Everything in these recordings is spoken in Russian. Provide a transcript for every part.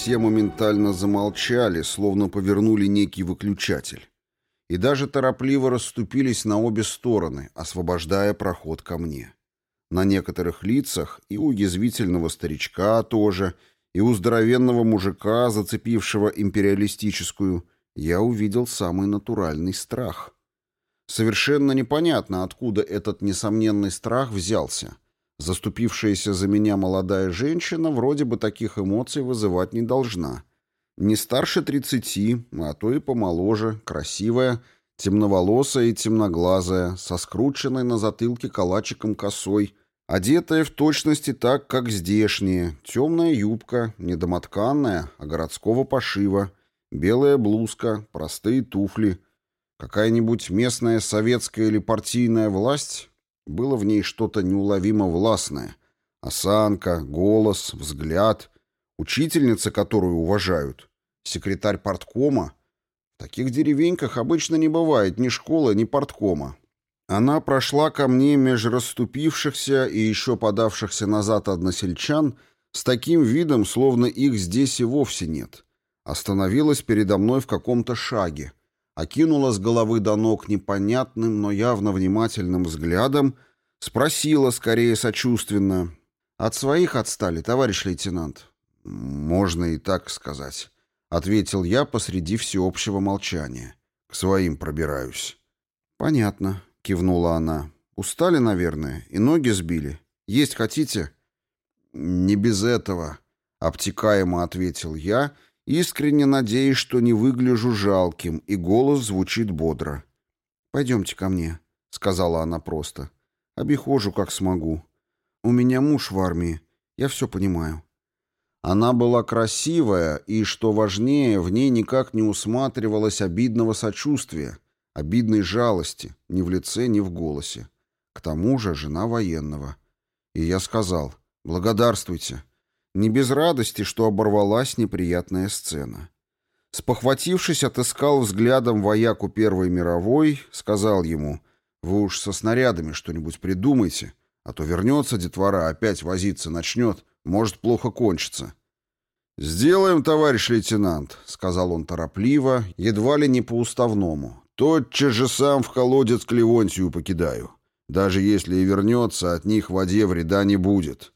все моментально замолчали, словно повернули некий выключатель. И даже торопливо расступились на обе стороны, освобождая проход ко мне. На некоторых лицах, и у язвительного старичка тоже, и у здоровенного мужика, зацепившего империалистическую, я увидел самый натуральный страх. Совершенно непонятно, откуда этот несомненный страх взялся. Заступившаяся за меня молодая женщина вроде бы таких эмоций вызывать не должна. Не старше тридцати, а то и помоложе, красивая, темноволосая и темноглазая, со скрученной на затылке калачиком косой, одетая в точности так, как здешние, темная юбка, недомотканная, а городского пошива, белая блузка, простые туфли — Какая-нибудь местная советская или партийная власть? Было в ней что-то неуловимо властное. Осанка, голос, взгляд. Учительница, которую уважают. Секретарь парткома. В таких деревеньках обычно не бывает ни школы, ни парткома. Она прошла ко мне меж расступившихся и еще подавшихся назад односельчан с таким видом, словно их здесь и вовсе нет. Остановилась передо мной в каком-то шаге — окинула с головы до ног непонятным, но явно внимательным взглядом, спросила скорее сочувственно. «От своих отстали, товарищ лейтенант?» «Можно и так сказать», — ответил я посреди всеобщего молчания. «К своим пробираюсь». «Понятно», — кивнула она. «Устали, наверное, и ноги сбили. Есть хотите?» «Не без этого», — обтекаемо ответил я, — Искренне надеюсь, что не выгляжу жалким, и голос звучит бодро. «Пойдемте ко мне», — сказала она просто. «Обихожу, как смогу. У меня муж в армии. Я все понимаю». Она была красивая, и, что важнее, в ней никак не усматривалось обидного сочувствия, обидной жалости, ни в лице, ни в голосе. К тому же жена военного. И я сказал «Благодарствуйте». Не без радости, что оборвалась неприятная сцена. Спохватившись, отыскал взглядом вояку Первой мировой, сказал ему, «Вы уж со снарядами что-нибудь придумайте, а то вернется детвора, опять возиться начнет, может плохо кончиться». «Сделаем, товарищ лейтенант», — сказал он торопливо, едва ли не по-уставному. «Тотчас же сам в колодец к Левонтию покидаю. Даже если и вернется, от них в воде вреда не будет».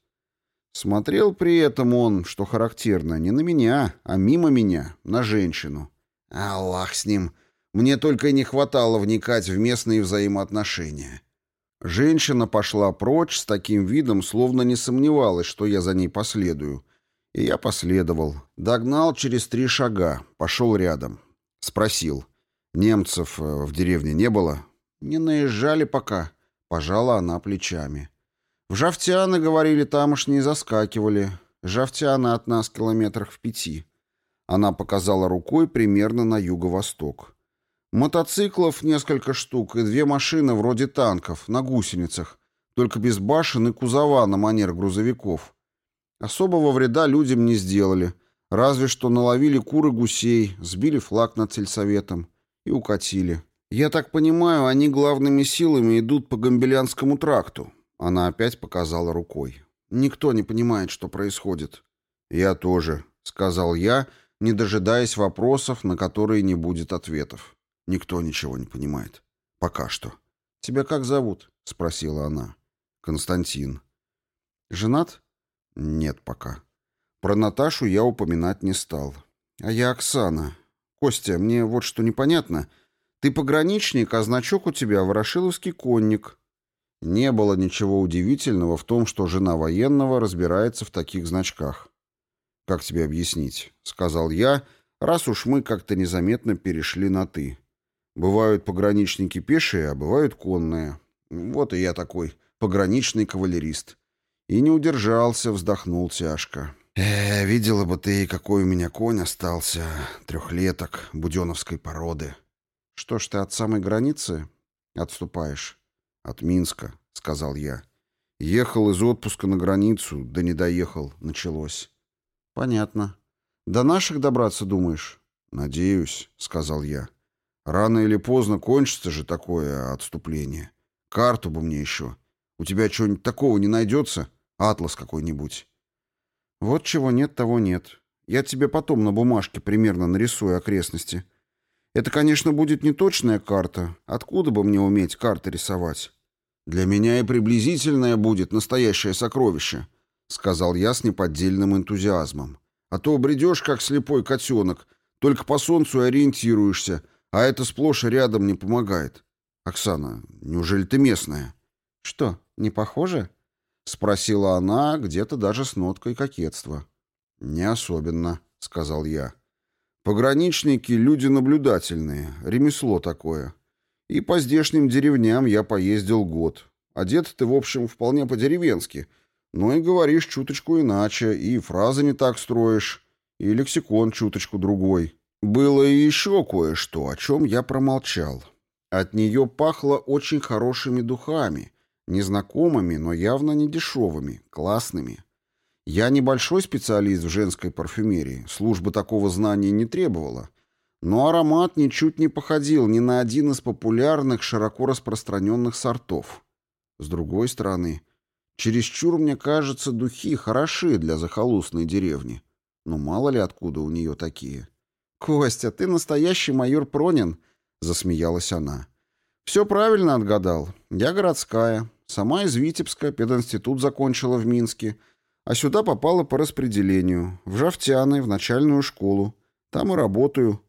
Смотрел при этом он, что характерно, не на меня, а мимо меня, на женщину. Аллах с ним. Мне только и не хватало вникать в местные взаимоотношения. Женщина пошла прочь с таким видом, словно не сомневалась, что я за ней последую. И я последовал. Догнал через три шага, пошел рядом. Спросил. Немцев э, в деревне не было? Не наезжали пока. Пожала она плечами. В Жавтяны, говорили, тамошние заскакивали. Жавтяны от нас километрах в пяти. Она показала рукой примерно на юго-восток. Мотоциклов несколько штук и две машины вроде танков, на гусеницах, только без башен и кузова на манер грузовиков. Особого вреда людям не сделали, разве что наловили куры гусей, сбили флаг над сельсоветом и укатили. Я так понимаю, они главными силами идут по Гамбелянскому тракту. Она опять показала рукой. «Никто не понимает, что происходит». «Я тоже», — сказал я, не дожидаясь вопросов, на которые не будет ответов. «Никто ничего не понимает. Пока что». «Тебя как зовут?» — спросила она. «Константин». «Женат?» «Нет пока». Про Наташу я упоминать не стал. «А я Оксана. Костя, мне вот что непонятно. Ты пограничник, а значок у тебя ворошиловский конник». Не было ничего удивительного в том, что жена военного разбирается в таких значках. «Как тебе объяснить?» — сказал я, раз уж мы как-то незаметно перешли на «ты». Бывают пограничники пешие, а бывают конные. Вот и я такой пограничный кавалерист. И не удержался, вздохнул тяжко. «Э, видела бы ты, какой у меня конь остался. Трехлеток, буденовской породы». «Что ж ты от самой границы отступаешь?» «От Минска», — сказал я. «Ехал из отпуска на границу, да не доехал, началось». «Понятно. До наших добраться, думаешь?» «Надеюсь», — сказал я. «Рано или поздно кончится же такое отступление. Карту бы мне еще. У тебя чего-нибудь такого не найдется? Атлас какой-нибудь». «Вот чего нет, того нет. Я тебе потом на бумажке примерно нарисую окрестности. Это, конечно, будет не точная карта. Откуда бы мне уметь карты рисовать? Для меня и приблизительное будет настоящее сокровище, сказал я с неподдельным энтузиазмом. А то бредешь, как слепой котенок, только по солнцу ориентируешься, а это сплошь и рядом не помогает. Оксана, неужели ты местная? Что, не похоже? Спросила она, где-то даже с ноткой кокетства. Не особенно, сказал я. Пограничники — люди наблюдательные, ремесло такое. И по здешним деревням я поездил год. Одет ты, в общем, вполне по-деревенски, но и говоришь чуточку иначе, и фразы не так строишь, и лексикон чуточку другой. Было и еще кое-что, о чем я промолчал. От нее пахло очень хорошими духами, незнакомыми, но явно не дешевыми, классными. Я небольшой специалист в женской парфюмерии, служба такого знания не требовала, но аромат ничуть не походил ни на один из популярных, широко распространенных сортов. С другой стороны, чересчур, мне кажется, духи хороши для захолустной деревни. Но мало ли откуда у нее такие. «Костя, ты настоящий майор Пронин», — засмеялась она. «Все правильно отгадал. Я городская. Сама из Витебска, пединститут закончила в Минске. А сюда попала по распределению. В Жавтяны, в начальную школу. Там и работаю.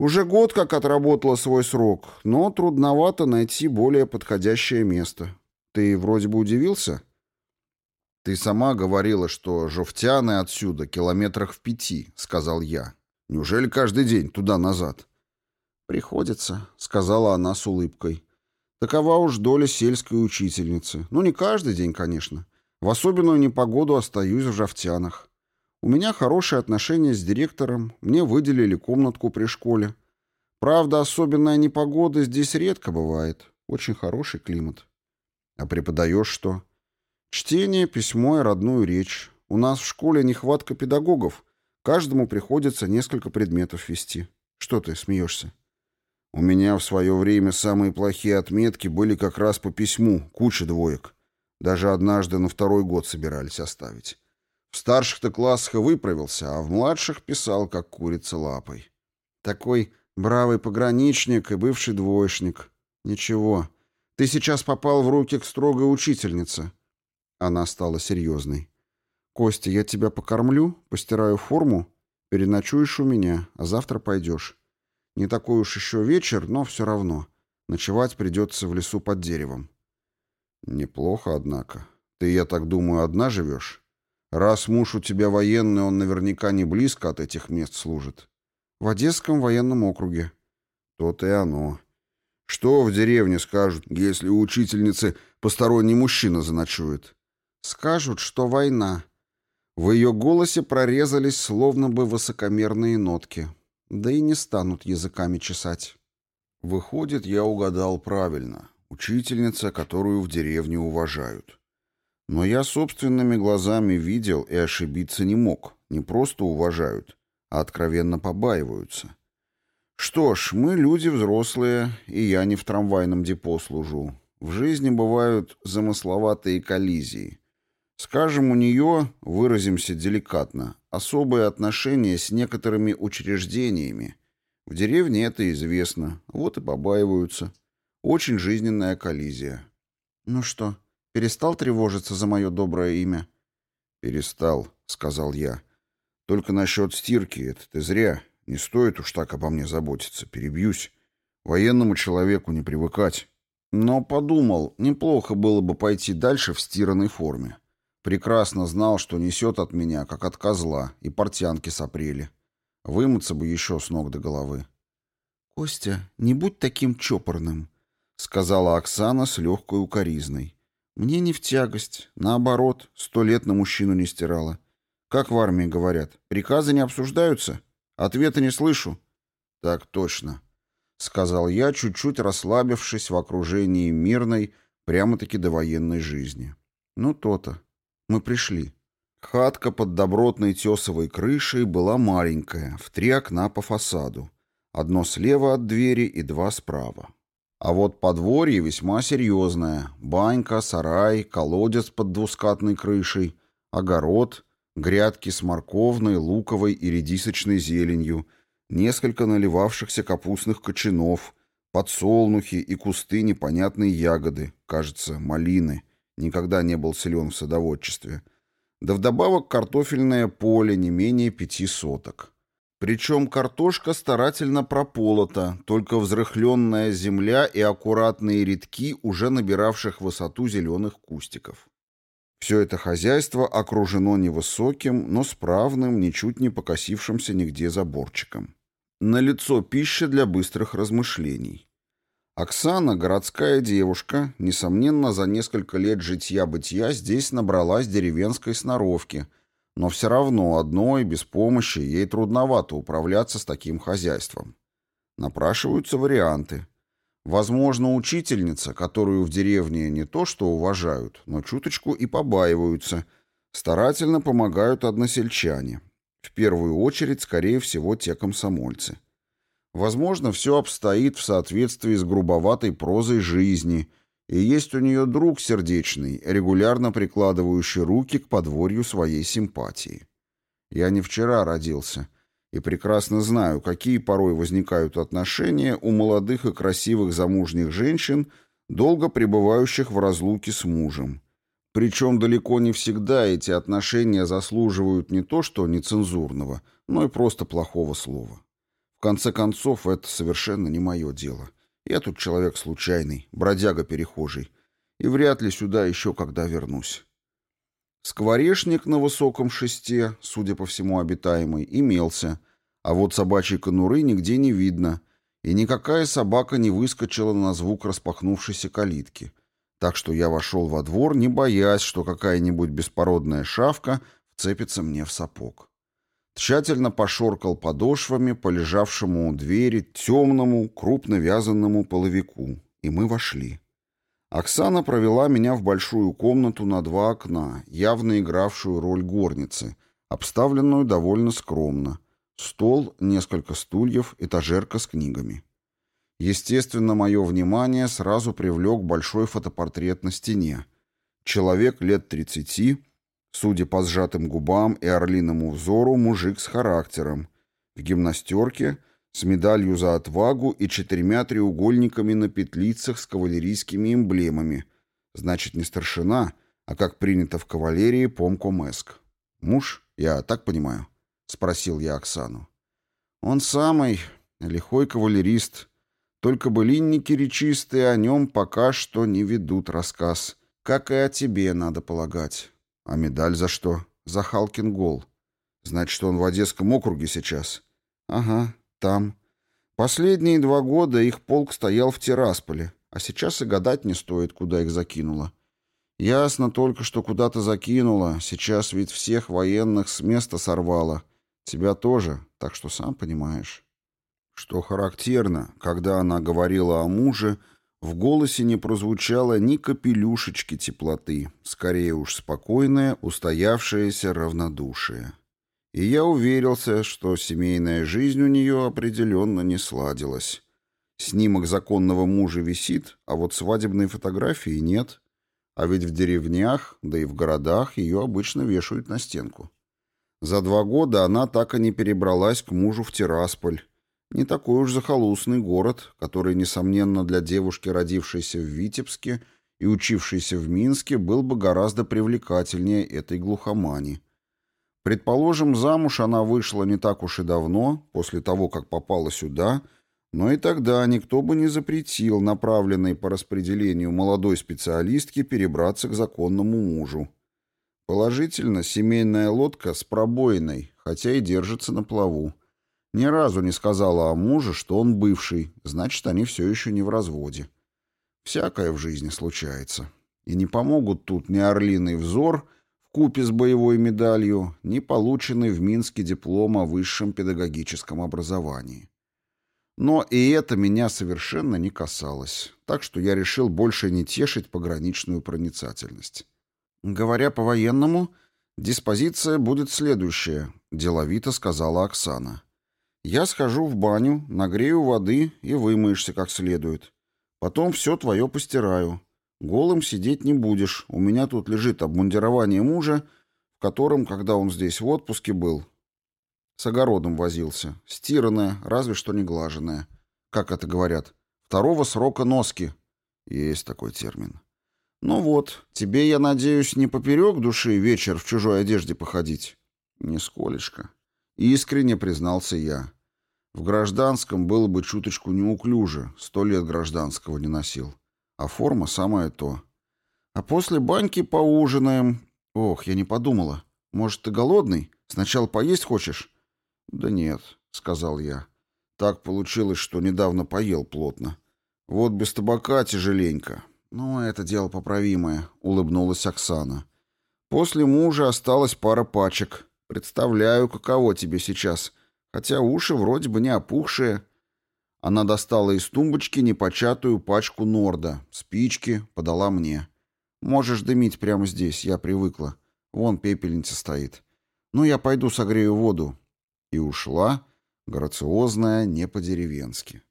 Уже год как отработала свой срок, но трудновато найти более подходящее место. Ты вроде бы удивился?» «Ты сама говорила, что Жовтяны отсюда километрах в пяти», — сказал я. «Неужели каждый день туда-назад?» «Приходится», — сказала она с улыбкой. «Такова уж доля сельской учительницы. Ну, не каждый день, конечно. В особенную непогоду остаюсь в Жовтянах. У меня хорошие отношения с директором, мне выделили комнатку при школе. Правда, особенная непогода здесь редко бывает. Очень хороший климат. А преподаешь что?» Чтение, письмо и родную речь. У нас в школе нехватка педагогов. Каждому приходится несколько предметов вести. Что ты смеешься? У меня в свое время самые плохие отметки были как раз по письму, куча двоек. Даже однажды на второй год собирались оставить. В старших-то классах выправился, а в младших писал, как курица лапой. Такой бравый пограничник и бывший двоечник. Ничего, ты сейчас попал в руки к строгой учительнице. Она стала серьезной. «Костя, я тебя покормлю, постираю форму, переночуешь у меня, а завтра пойдешь. Не такой уж еще вечер, но все равно. Ночевать придется в лесу под деревом». «Неплохо, однако. Ты, я так думаю, одна живешь? Раз муж у тебя военный, он наверняка не близко от этих мест служит». «В Одесском военном округе». «То-то и оно. Что в деревне скажут, если у учительницы посторонний мужчина заночует?» Скажут, что война. В ее голосе прорезались словно бы высокомерные нотки. Да и не станут языками чесать. Выходит, я угадал правильно. Учительница, которую в деревне уважают. Но я собственными глазами видел и ошибиться не мог. Не просто уважают, а откровенно побаиваются. Что ж, мы люди взрослые, и я не в трамвайном депо служу. В жизни бывают замысловатые коллизии. Скажем, у нее, выразимся деликатно, особые отношения с некоторыми учреждениями. В деревне это известно, вот и побаиваются. Очень жизненная коллизия. «Ну что, перестал тревожиться за мое доброе имя?» «Перестал», — сказал я. «Только насчет стирки это ты зря. Не стоит уж так обо мне заботиться. Перебьюсь. Военному человеку не привыкать». Но подумал, неплохо было бы пойти дальше в стиранной форме. Прекрасно знал, что несет от меня, как от козла, и портянки сопрели. Вымыться бы еще с ног до головы. «Костя, не будь таким чопорным», — сказала Оксана с легкой укоризной. «Мне не в тягость. Наоборот, сто лет на мужчину не стирала. Как в армии говорят, приказы не обсуждаются? Ответа не слышу». «Так точно», — сказал я, чуть-чуть расслабившись в окружении мирной, прямо-таки довоенной жизни. «Ну, то-то». Мы пришли. Хатка под добротной тесовой крышей была маленькая, в три окна по фасаду. Одно слева от двери и два справа. А вот подворье весьма серьезное. Банька, сарай, колодец под двускатной крышей, огород, Грядки с морковной, луковой и редисочной зеленью, несколько наливавшихся капустных кочанов, подсолнухи и кусты непонятной ягоды, кажется, малины. Никогда не был силен в садоводчестве. Да вдобавок картофельное поле не менее пяти соток. Причем картошка старательно прополота, только взрыхленная земля и аккуратные рядки уже набиравших высоту зеленых кустиков. Все это хозяйство окружено невысоким, но справным, ничуть не покосившимся нигде заборчиком. Налицо пища для быстрых размышлений. Оксана, городская девушка, несомненно, за несколько лет житья-бытия здесь набралась деревенской сноровки – но все равно одной, без помощи, ей трудновато управляться с таким хозяйством. Напрашиваются варианты. Возможно, учительница, которую в деревне не то что уважают, но чуточку и побаиваются, старательно помогают односельчане. В первую очередь, скорее всего, те комсомольцы. Возможно, все обстоит в соответствии с грубоватой прозой жизни – и есть у нее друг сердечный, регулярно прикладывающий руки к подворью своей симпатии. Я не вчера родился и прекрасно знаю, какие порой возникают отношения у молодых и красивых замужних женщин, долго пребывающих в разлуке с мужем. Причем далеко не всегда эти отношения заслуживают не то что нецензурного, но и просто плохого слова. В конце концов, это совершенно не мое дело. Я тут человек случайный, бродяга перехожий, и вряд ли сюда еще когда вернусь. Скворечник на высоком шесте, судя по всему обитаемый, имелся, а вот собачьей конуры нигде не видно, и никакая собака не выскочила на звук распахнувшейся калитки. Так что я вошел во двор, не боясь, что какая-нибудь беспородная шавка вцепится мне в сапог тщательно пошоркал подошвами по лежавшему у двери темному, крупно вязанному половику, и мы вошли. Оксана провела меня в большую комнату на два окна, явно игравшую роль горницы, обставленную довольно скромно. Стол, несколько стульев, этажерка с книгами. Естественно, мое внимание сразу привлек большой фотопортрет на стене. Человек лет тридцати, Судя по сжатым губам и орлиному взору, мужик с характером. В гимнастерке, с медалью за отвагу и четырьмя треугольниками на петлицах с кавалерийскими эмблемами. Значит, не старшина, а, как принято в кавалерии, помкомеск. «Муж, я так понимаю?» — спросил я Оксану. «Он самый, лихой кавалерист. Только былинники речистые о нем пока что не ведут рассказ. Как и о тебе, надо полагать». А медаль за что? За Халкин гол. Значит, он в Одесском округе сейчас? Ага, там. Последние два года их полк стоял в Тирасполе, а сейчас и гадать не стоит, куда их закинуло. Ясно только, что куда-то закинуло, сейчас ведь всех военных с места сорвало. Тебя тоже, так что сам понимаешь. Что характерно, когда она говорила о муже, в голосе не прозвучало ни капелюшечки теплоты, скорее уж спокойное, устоявшееся равнодушие. И я уверился, что семейная жизнь у нее определенно не сладилась. Снимок законного мужа висит, а вот свадебной фотографии нет. А ведь в деревнях, да и в городах ее обычно вешают на стенку. За два года она так и не перебралась к мужу в Тирасполь, не такой уж захолустный город, который, несомненно, для девушки, родившейся в Витебске и учившейся в Минске, был бы гораздо привлекательнее этой глухомани. Предположим, замуж она вышла не так уж и давно, после того, как попала сюда, но и тогда никто бы не запретил направленной по распределению молодой специалистке перебраться к законному мужу. Положительно, семейная лодка с пробоиной, хотя и держится на плаву. Ни разу не сказала о муже, что он бывший, значит, они все еще не в разводе. Всякое в жизни случается. И не помогут тут ни орлиный взор в купе с боевой медалью, ни полученный в Минске диплом о высшем педагогическом образовании. Но и это меня совершенно не касалось, так что я решил больше не тешить пограничную проницательность. Говоря по-военному, диспозиция будет следующая, деловито сказала Оксана. Я схожу в баню, нагрею воды и вымоешься как следует. Потом все твое постираю. Голым сидеть не будешь. У меня тут лежит обмундирование мужа, котором, когда он здесь в отпуске был, с огородом возился. Стиранное, разве что не глаженное. Как это говорят? Второго срока носки. Есть такой термин. Ну вот, тебе, я надеюсь, не поперек души вечер в чужой одежде походить? Нисколечко. Искренне признался я. В гражданском было бы чуточку неуклюже, сто лет гражданского не носил. А форма самое то. А после баньки поужинаем. Ох, я не подумала. Может, ты голодный? Сначала поесть хочешь? Да нет, сказал я. Так получилось, что недавно поел плотно. Вот без табака тяжеленько. Ну, это дело поправимое, улыбнулась Оксана. После мужа осталась пара пачек. Представляю, каково тебе сейчас. Хотя уши вроде бы не опухшие. Она достала из тумбочки непочатую пачку Норда, спички, подала мне. Можешь дымить прямо здесь, я привыкла. Вон пепельница стоит. Ну, я пойду согрею воду. И ушла, грациозная, не по-деревенски.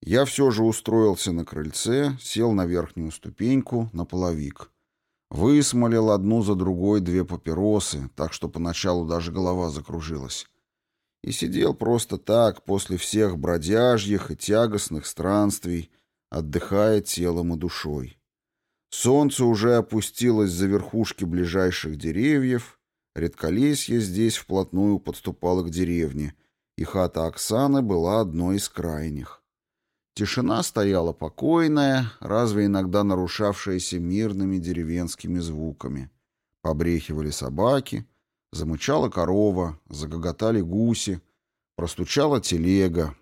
Я все же устроился на крыльце, сел на верхнюю ступеньку, на половик. Высмолил одну за другой две папиросы, так что поначалу даже голова закружилась. И сидел просто так, после всех бродяжьих и тягостных странствий, отдыхая телом и душой. Солнце уже опустилось за верхушки ближайших деревьев, редколесье здесь вплотную подступало к деревне, и хата Оксаны была одной из крайних. Тишина стояла покойная, разве иногда нарушавшаяся мирными деревенскими звуками. Побрехивали собаки, замычала корова, загоготали гуси, простучала телега.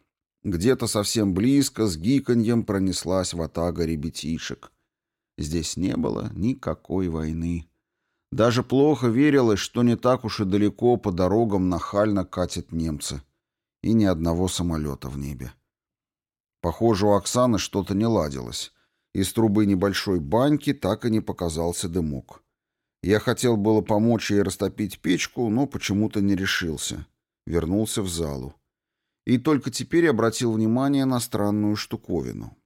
Где-то совсем близко с гиканьем пронеслась ватага ребятишек. Здесь не было никакой войны. Даже плохо верилось, что не так уж и далеко по дорогам нахально катят немцы. И ни одного самолета в небе. Похоже, у Оксаны что-то не ладилось. Из трубы небольшой баньки так и не показался дымок. Я хотел было помочь ей растопить печку, но почему-то не решился. Вернулся в залу. И только теперь обратил внимание на странную штуковину.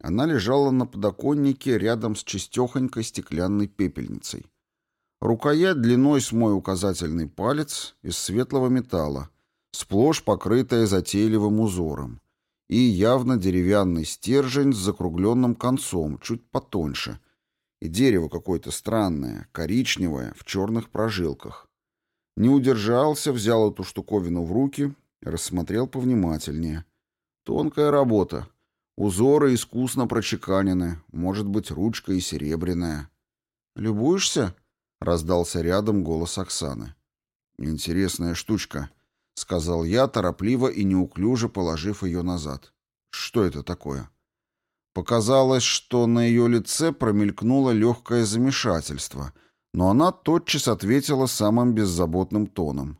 Она лежала на подоконнике рядом с чистехонькой стеклянной пепельницей. Рукоять длиной с мой указательный палец из светлого металла, сплошь покрытая затейливым узором и явно деревянный стержень с закругленным концом, чуть потоньше, и дерево какое-то странное, коричневое, в черных прожилках. Не удержался, взял эту штуковину в руки, рассмотрел повнимательнее. Тонкая работа. Узоры искусно прочеканены, может быть, ручка и серебряная. «Любуешься?» — раздался рядом голос Оксаны. «Интересная штучка», — сказал я, торопливо и неуклюже положив ее назад. «Что это такое?» Показалось, что на ее лице промелькнуло легкое замешательство, но она тотчас ответила самым беззаботным тоном.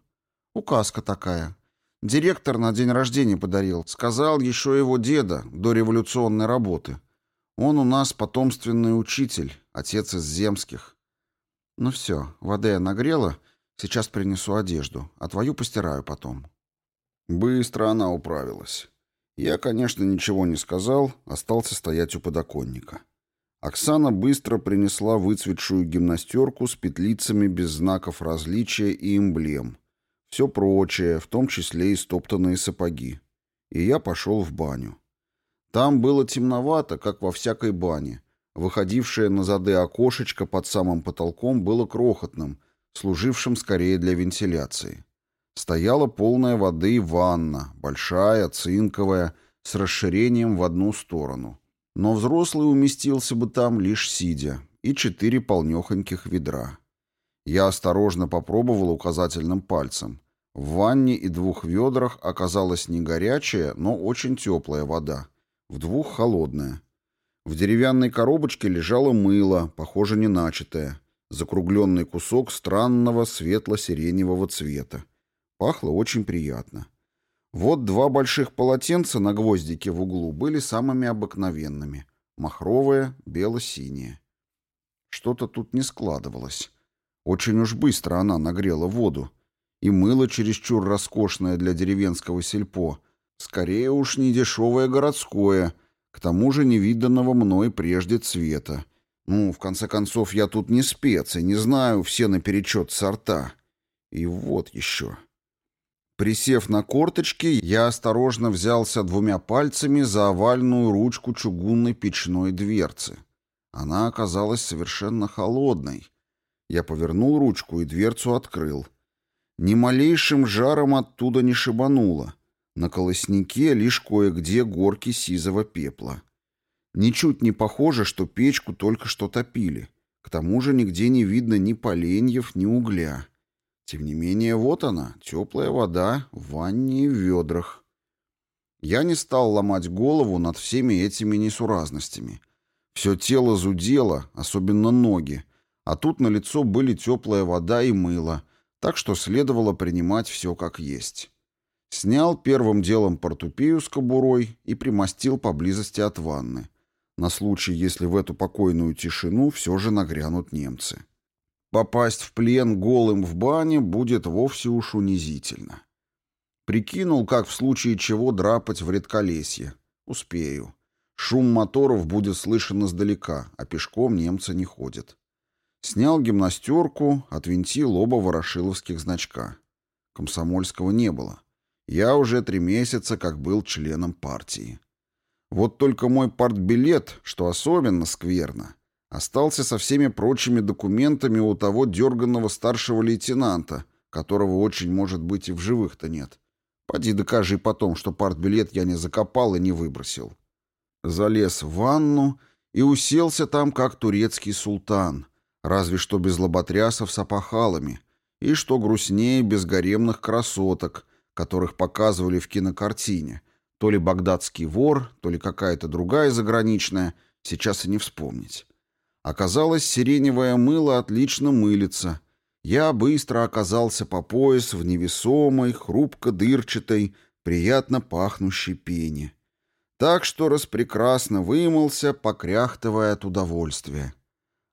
«Указка такая. Директор на день рождения подарил. Сказал еще его деда, до революционной работы. Он у нас потомственный учитель, отец из земских. Ну все, воды я нагрела, Сейчас принесу одежду, а твою постираю потом». Быстро она управилась. Я, конечно, ничего не сказал, остался стоять у подоконника. Оксана быстро принесла выцветшую гимнастерку с петлицами без знаков различия и эмблем. Все прочее, в том числе и стоптанные сапоги. И я пошел в баню. Там было темновато, как во всякой бане. Выходившее на зады окошечко под самым потолком было крохотным, служившим скорее для вентиляции. Стояла полная воды ванна, большая, цинковая, с расширением в одну сторону. Но взрослый уместился бы там лишь сидя, и четыре полнехоньких ведра. Я осторожно попробовал указательным пальцем. В ванне и двух ведрах оказалась не горячая, но очень теплая вода. В двух холодная. В деревянной коробочке лежало мыло, похоже, не начатое закругленный кусок странного светло-сиреневого цвета. Пахло очень приятно. Вот два больших полотенца на гвоздике в углу были самыми обыкновенными. Махровое, бело-синее. Что-то тут не складывалось. Очень уж быстро она нагрела воду. И мыло чересчур роскошное для деревенского сельпо. Скорее уж не дешевое городское, к тому же невиданного мной прежде цвета Ну, в конце концов, я тут не спец и не знаю все наперечет сорта. И вот еще. Присев на корточки, я осторожно взялся двумя пальцами за овальную ручку чугунной печной дверцы. Она оказалась совершенно холодной. Я повернул ручку и дверцу открыл. Ни малейшим жаром оттуда не шибануло. На колоснике лишь кое-где горки сизого пепла. Ничуть не похоже, что печку только что топили. К тому же нигде не видно ни поленьев, ни угля. Тем не менее, вот она, теплая вода в ванне и в ведрах. Я не стал ломать голову над всеми этими несуразностями. Все тело зудело, особенно ноги, а тут на лицо были теплая вода и мыло, так что следовало принимать все как есть. Снял первым делом портупею с кобурой и примостил поблизости от ванны на случай, если в эту покойную тишину все же нагрянут немцы. Попасть в плен голым в бане будет вовсе уж унизительно. Прикинул, как в случае чего драпать в редколесье. Успею. Шум моторов будет слышен издалека, а пешком немцы не ходят. Снял гимнастерку, отвинтил оба ворошиловских значка. Комсомольского не было. Я уже три месяца как был членом партии. Вот только мой партбилет, что особенно скверно, остался со всеми прочими документами у того дерганного старшего лейтенанта, которого очень, может быть, и в живых-то нет. Поди докажи потом, что партбилет я не закопал и не выбросил. Залез в ванну и уселся там, как турецкий султан, разве что без лоботрясов с опахалами, и, что грустнее, без гаремных красоток, которых показывали в кинокартине — то ли багдадский вор, то ли какая-то другая заграничная, сейчас и не вспомнить. Оказалось, сиреневое мыло отлично мылится. Я быстро оказался по пояс в невесомой, хрупко-дырчатой, приятно пахнущей пене. Так что распрекрасно вымылся, покряхтывая от удовольствия.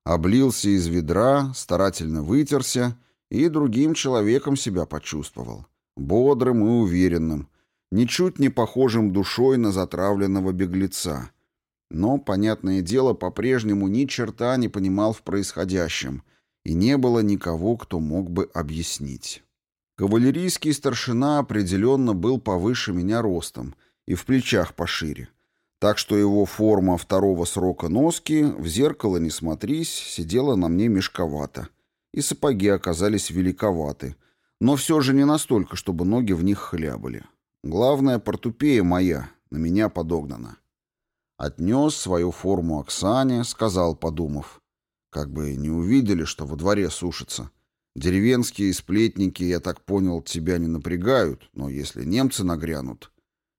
Облился из ведра, старательно вытерся и другим человеком себя почувствовал. Бодрым и уверенным, ничуть не похожим душой на затравленного беглеца. Но, понятное дело, по-прежнему ни черта не понимал в происходящем, и не было никого, кто мог бы объяснить. Кавалерийский старшина определенно был повыше меня ростом и в плечах пошире, так что его форма второго срока носки, в зеркало не смотрись, сидела на мне мешковато, и сапоги оказались великоваты, но все же не настолько, чтобы ноги в них хлябали. Главная портупея моя, на меня подогнана. Отнес свою форму Оксане, сказал, подумав. Как бы не увидели, что во дворе сушится. Деревенские сплетники, я так понял, тебя не напрягают, но если немцы нагрянут...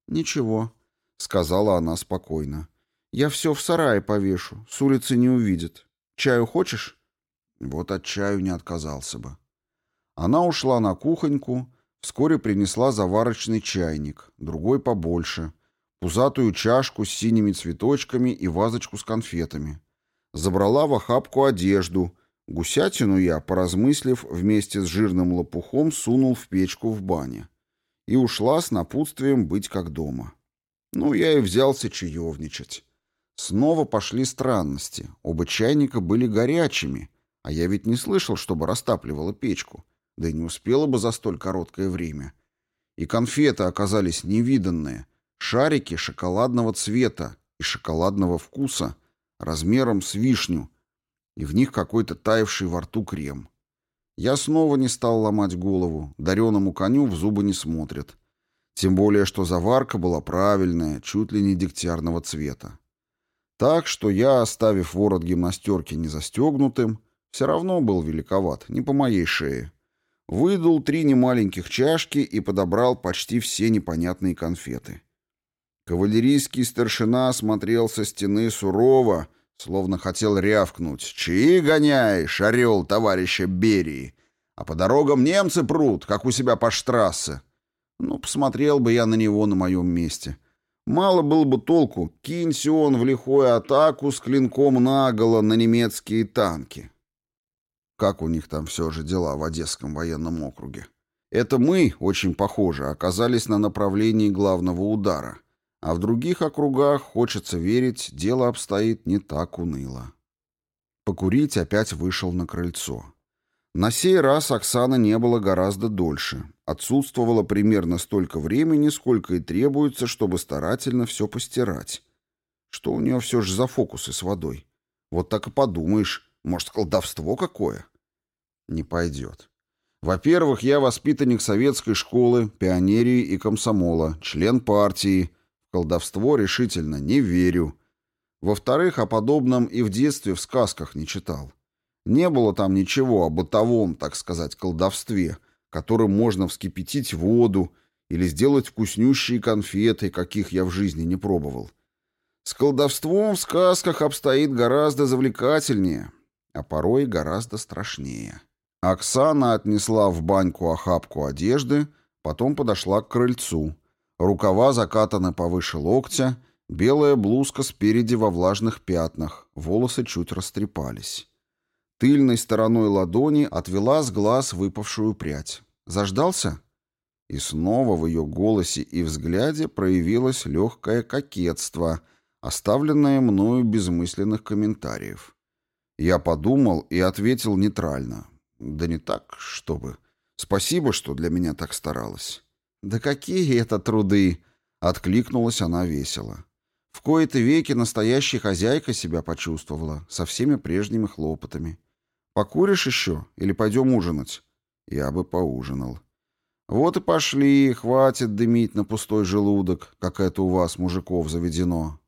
Ничего, сказала она спокойно. Я все в сарае повешу, с улицы не увидят. Чаю хочешь? Вот от чаю не отказался бы. Она ушла на кухоньку, Вскоре принесла заварочный чайник, другой побольше, пузатую чашку с синими цветочками и вазочку с конфетами. Забрала в охапку одежду. Гусятину я, поразмыслив, вместе с жирным лопухом сунул в печку в бане. И ушла с напутствием быть как дома. Ну, я и взялся чаевничать. Снова пошли странности. Оба чайника были горячими, а я ведь не слышал, чтобы растапливала печку да и не успела бы за столь короткое время. И конфеты оказались невиданные, шарики шоколадного цвета и шоколадного вкуса, размером с вишню, и в них какой-то таявший во рту крем. Я снова не стал ломать голову, дареному коню в зубы не смотрят. Тем более, что заварка была правильная, чуть ли не дегтярного цвета. Так что я, оставив ворот гимнастерки незастегнутым, все равно был великоват, не по моей шее. Выдул три немаленьких чашки и подобрал почти все непонятные конфеты. Кавалерийский старшина смотрел со стены сурово, словно хотел рявкнуть. «Чьи гоняешь, орел товарища Берии? А по дорогам немцы прут, как у себя по штрассе». Ну, посмотрел бы я на него на моем месте. Мало было бы толку, кинься он в лихую атаку с клинком наголо на немецкие танки как у них там все же дела в Одесском военном округе. Это мы, очень похоже, оказались на направлении главного удара, а в других округах, хочется верить, дело обстоит не так уныло. Покурить опять вышел на крыльцо. На сей раз Оксана не было гораздо дольше. Отсутствовало примерно столько времени, сколько и требуется, чтобы старательно все постирать. Что у нее все же за фокусы с водой? Вот так и подумаешь, может, колдовство какое? Не пойдет. Во-первых, я воспитанник советской школы, пионерии и комсомола, член партии. В колдовство решительно не верю. Во-вторых, о подобном и в детстве в сказках не читал. Не было там ничего о бытовом, так сказать, колдовстве, которым можно вскипятить воду или сделать вкуснющие конфеты, каких я в жизни не пробовал. С колдовством в сказках обстоит гораздо завлекательнее, а порой гораздо страшнее. Оксана отнесла в баньку охапку одежды, потом подошла к крыльцу. Рукава закатаны повыше локтя, белая блузка спереди во влажных пятнах, волосы чуть растрепались. Тыльной стороной ладони отвела с глаз выпавшую прядь. «Заждался?» И снова в ее голосе и взгляде проявилось легкое кокетство, оставленное мною без мысленных комментариев. Я подумал и ответил нейтрально. «Да не так, чтобы. Спасибо, что для меня так старалась». «Да какие это труды!» — откликнулась она весело. В кои-то веки настоящая хозяйка себя почувствовала, со всеми прежними хлопотами. Покуришь еще или пойдем ужинать? Я бы поужинал. Вот и пошли, хватит дымить на пустой желудок, как это у вас, мужиков, заведено.